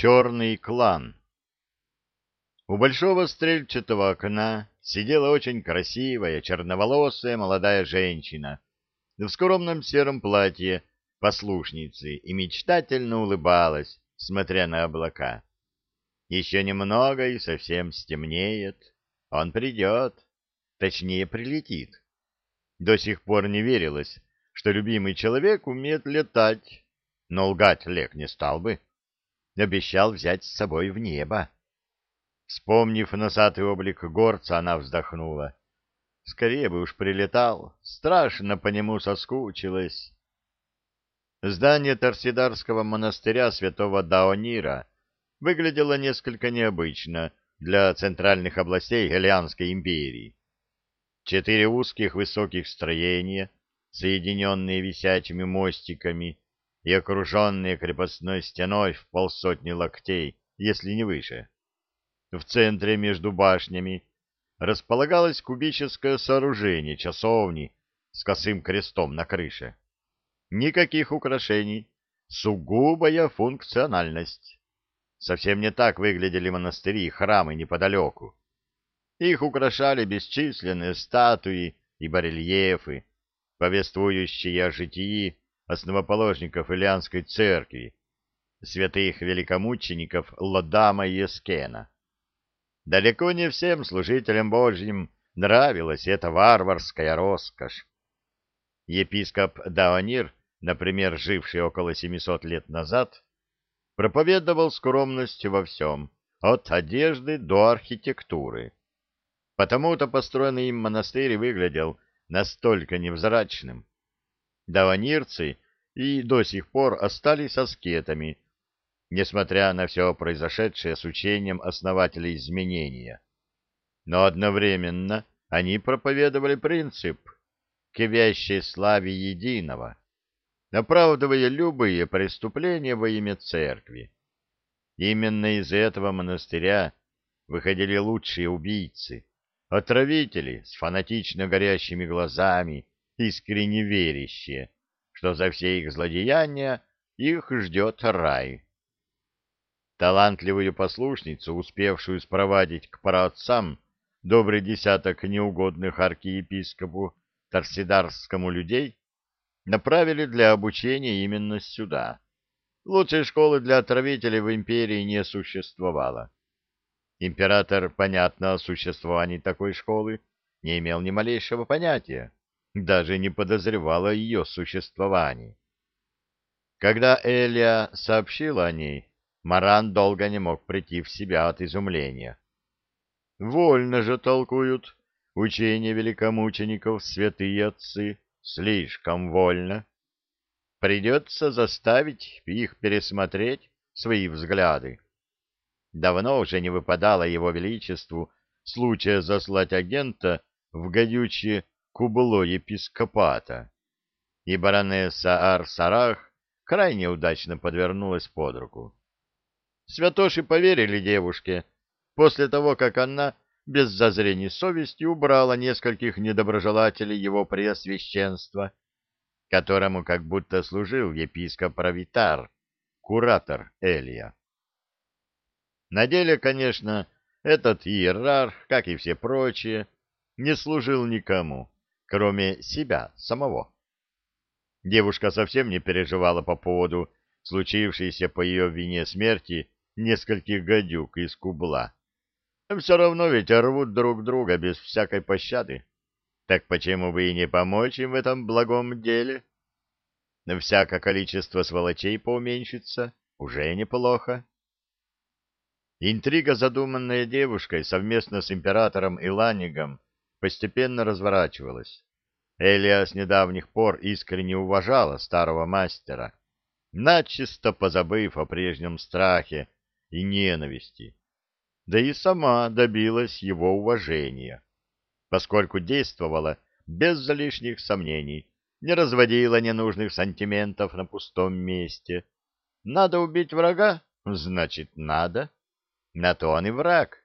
Черный клан У большого стрельчатого окна сидела очень красивая, черноволосая молодая женщина в скромном сером платье послушницы и мечтательно улыбалась, смотря на облака. Еще немного и совсем стемнеет. Он придет, точнее прилетит. До сих пор не верилось, что любимый человек умеет летать, но лгать Лек не стал бы обещал взять с собой в небо. Вспомнив носатый облик горца, она вздохнула. Скорее бы уж прилетал, страшно по нему соскучилась. Здание Торсидарского монастыря святого Даонира выглядело несколько необычно для центральных областей Галианской империи. Четыре узких высоких строения, соединенные висячими мостиками, и окруженные крепостной стеной в полсотни локтей, если не выше. В центре между башнями располагалось кубическое сооружение часовни с косым крестом на крыше. Никаких украшений, сугубая функциональность. Совсем не так выглядели монастыри и храмы неподалеку. Их украшали бесчисленные статуи и барельефы, повествующие о житии основоположников Ильянской церкви, святых великомучеников Ладама и Эскена. Далеко не всем служителям Божьим нравилась эта варварская роскошь. Епископ Даонир, например, живший около 700 лет назад, проповедовал скромность во всем, от одежды до архитектуры. Потому-то построенный им монастырь выглядел настолько невзрачным, даванирцы и до сих пор остались аскетами, несмотря на все произошедшее с учением основателей изменения. Но одновременно они проповедовали принцип к вящей славе единого, оправдывая любые преступления во имя церкви. Именно из этого монастыря выходили лучшие убийцы, отравители с фанатично горящими глазами, искренне верящие, что за все их злодеяния их ждет рай. Талантливую послушницу, успевшую спровадить к праотцам добрый десяток неугодных архиепископу Торсидарскому людей, направили для обучения именно сюда. Лучшей школы для отравителей в империи не существовало. Император, понятно, о существовании такой школы не имел ни малейшего понятия даже не подозревала о ее существовании. Когда Элия сообщила о ней, Маран долго не мог прийти в себя от изумления. Вольно же толкуют учения великомучеников святые отцы, слишком вольно. Придется заставить их пересмотреть свои взгляды. Давно уже не выпадало его величеству случая заслать агента в гадючие кубло епископата, и баронесса Ар-Сарах крайне удачно подвернулась под руку. Святоши поверили девушке после того, как она без зазрений совести убрала нескольких недоброжелателей его преосвященства, которому как будто служил епископ Равитар, куратор Элия. На деле, конечно, этот иерарх, как и все прочие, не служил никому, кроме себя самого. Девушка совсем не переживала по поводу случившейся по ее вине смерти нескольких гадюк из кубла. Все равно ведь рвут друг друга без всякой пощады. Так почему бы и не помочь им в этом благом деле? Всякое количество сволочей поуменьшится, уже неплохо. Интрига, задуманная девушкой совместно с императором Иланигом, постепенно разворачивалась. Элия с недавних пор искренне уважала старого мастера, начисто позабыв о прежнем страхе и ненависти, да и сама добилась его уважения, поскольку действовала без лишних сомнений, не разводила ненужных сантиментов на пустом месте. Надо убить врага? Значит, надо. На то он и враг.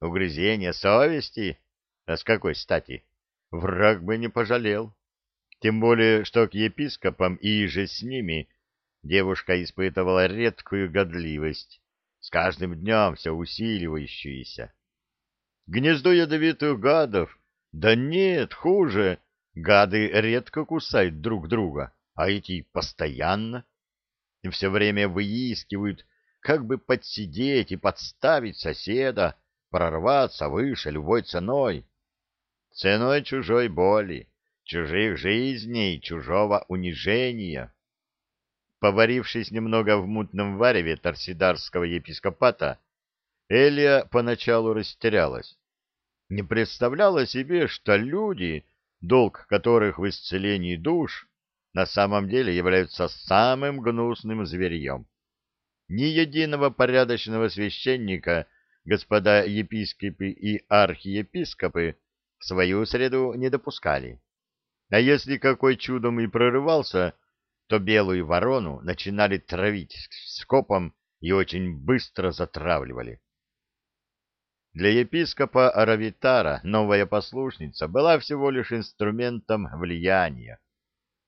Угрызение совести а с какой стати? Враг бы не пожалел. Тем более, что к епископам и же с ними девушка испытывала редкую годливость с каждым днем все усиливающуюся. Гнездо ядовитых гадов, да нет, хуже, гады редко кусают друг друга, а эти постоянно. И все время выискивают, как бы подсидеть и подставить соседа, прорваться выше любой ценой. Ценой чужой боли, чужих жизней, чужого унижения. Поварившись немного в мутном вареве торсидарского епископата, Элия поначалу растерялась. Не представляла себе, что люди, долг которых в исцелении душ, на самом деле являются самым гнусным зверьем. Ни единого порядочного священника господа епископы и архиепископы в свою среду не допускали. А если какой чудом и прорывался, то белую ворону начинали травить скопом и очень быстро затравливали. Для епископа Аравитара новая послушница была всего лишь инструментом влияния.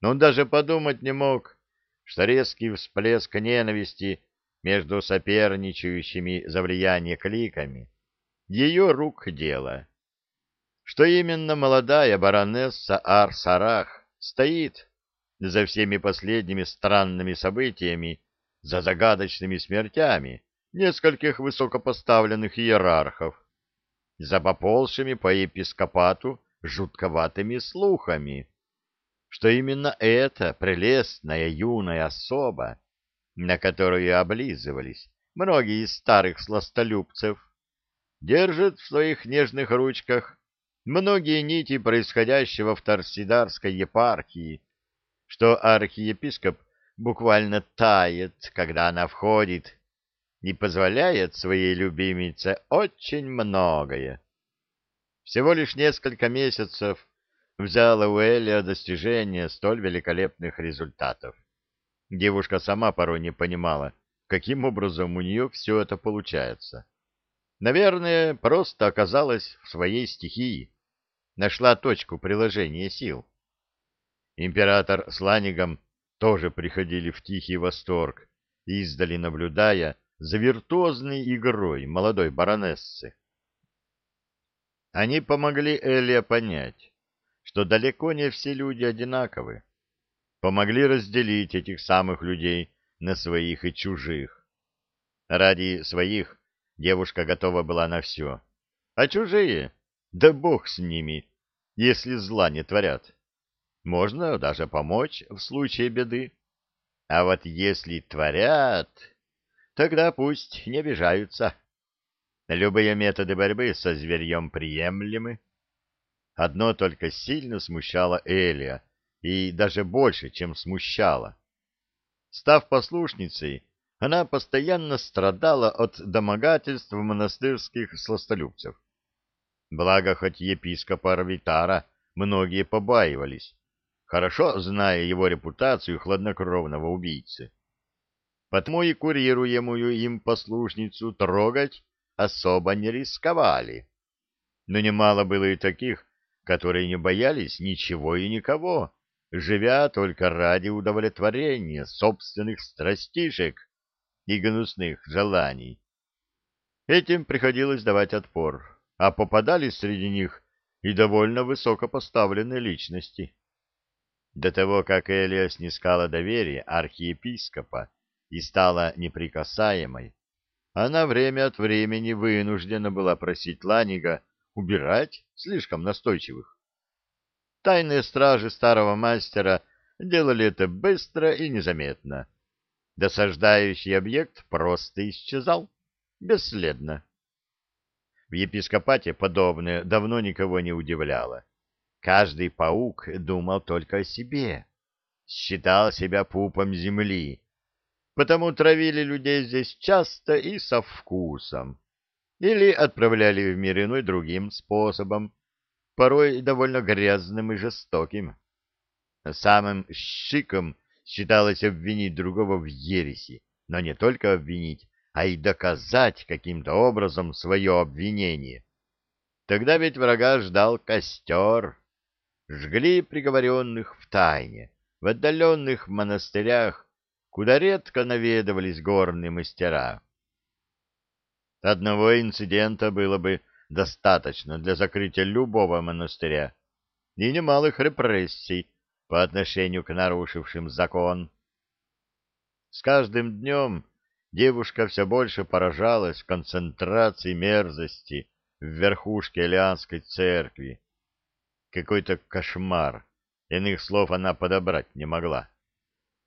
Но он даже подумать не мог, что резкий всплеск ненависти между соперничающими за влияние кликами ее рук дело. Что именно молодая баронесса Ар-Сарах стоит за всеми последними странными событиями, за загадочными смертями нескольких высокопоставленных иерархов, за поползшими по епископату жутковатыми слухами, что именно эта прелестная юная особа, на которую облизывались многие из старых сластолюбцев, держит в своих нежных ручках многие нити происходящего в Торсидарской епархии, что архиепископ буквально тает, когда она входит, и позволяет своей любимице очень многое. Всего лишь несколько месяцев взяла у Элия достижение столь великолепных результатов. Девушка сама порой не понимала, каким образом у нее все это получается. Наверное, просто оказалась в своей стихии, нашла точку приложения сил. Император с Ланигом тоже приходили в тихий восторг, издали наблюдая за виртуозной игрой молодой баронессы. Они помогли Элия понять, что далеко не все люди одинаковы. Помогли разделить этих самых людей на своих и чужих. Ради своих девушка готова была на все. А чужие? Да бог с ними, если зла не творят. Можно даже помочь в случае беды. А вот если творят, тогда пусть не обижаются. Любые методы борьбы со зверьем приемлемы. Одно только сильно смущало Элия, и даже больше, чем смущало. Став послушницей, она постоянно страдала от домогательств монастырских сластолюбцев. Благо, хоть епископа Арвитара многие побаивались, хорошо зная его репутацию хладнокровного убийцы. Потому и курируемую им послушницу трогать особо не рисковали. Но немало было и таких, которые не боялись ничего и никого, живя только ради удовлетворения собственных страстишек и гнусных желаний. Этим приходилось давать отпор, а попадались среди них и довольно высокопоставленные личности. До того, как Элия снискала доверие архиепископа и стала неприкасаемой, она время от времени вынуждена была просить Ланига убирать слишком настойчивых. Тайные стражи старого мастера делали это быстро и незаметно. Досаждающий объект просто исчезал, бесследно. В епископате подобное давно никого не удивляло. Каждый паук думал только о себе, считал себя пупом земли, потому травили людей здесь часто и со вкусом, или отправляли в мир иной другим способом, порой довольно грязным и жестоким. Самым щиком считалось обвинить другого в ереси, но не только обвинить, а и доказать каким-то образом свое обвинение. Тогда ведь врага ждал костер жгли приговоренных в тайне, в отдаленных монастырях, куда редко наведывались горные мастера. Одного инцидента было бы достаточно для закрытия любого монастыря и немалых репрессий по отношению к нарушившим закон. С каждым днем девушка все больше поражалась концентрации мерзости в верхушке Алианской церкви. Какой-то кошмар, иных слов она подобрать не могла.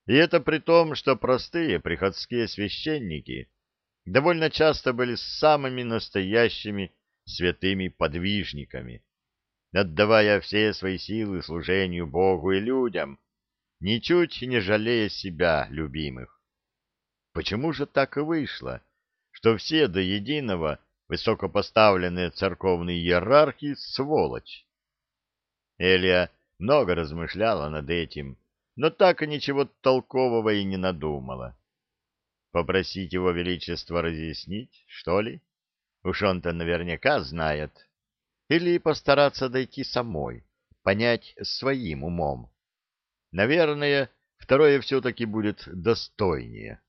И это при том, что простые приходские священники довольно часто были самыми настоящими святыми подвижниками, отдавая все свои силы служению Богу и людям, ничуть не жалея себя, любимых. Почему же так и вышло, что все до единого высокопоставленные церковные иерархи — сволочь? Элия много размышляла над этим, но так и ничего толкового и не надумала. Попросить его величество разъяснить, что ли? Уж он-то наверняка знает. Или постараться дойти самой, понять своим умом. Наверное, второе все-таки будет достойнее.